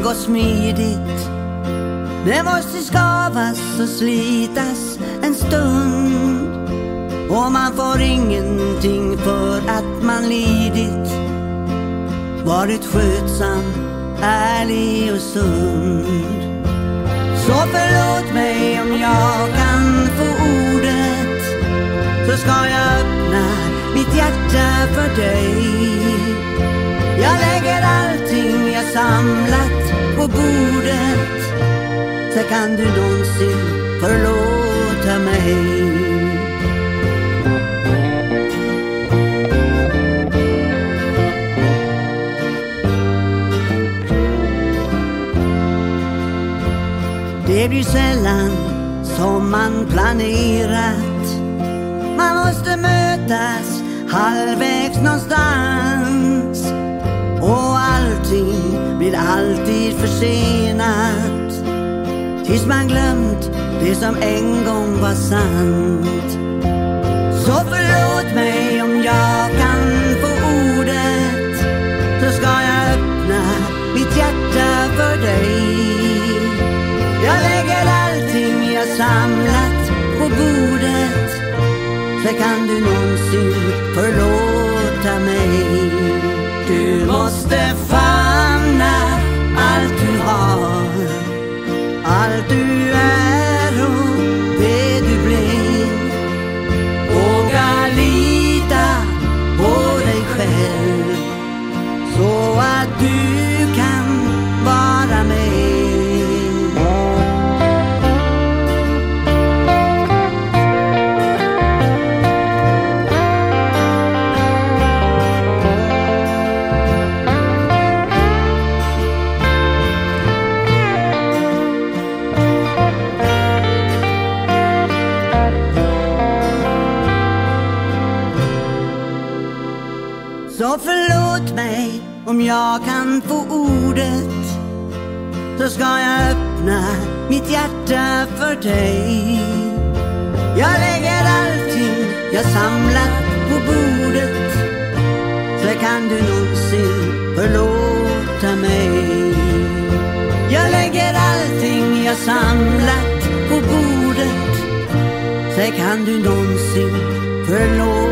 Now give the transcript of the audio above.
gå smidigt. Det måste skavas och slitas en stund. Och man får ingenting för att man lidit. Varit skötsam, ärlig och sund. Så förlåt mig om jag kan få ordet. Så ska jag öppna mitt hjärta för dig. Jag lägger allting jag samlat på bordet. Så kan du någonsin förlåta mig. Det blir sällan som man planerat. Man måste mötas halvvägs någonstans. Blir alltid försenat. Tills man glömt det som en gång var sant. Så förlåt mig om jag kan få ordet. Så ska jag öppna mitt hjärta för dig. Jag lägger allting jag samlat på bordet. Så kan du någonsin förlåta mig. Du måste famna Så förlåt mig om jag kan få ordet. Så ska jag öppna mitt hjärta för dig. Jag lägger allting jag samlat på bordet. Så kan du någonsin förlåta mig. Jag lägger allting jag samlat på bordet. Så kan du någonsin förlåta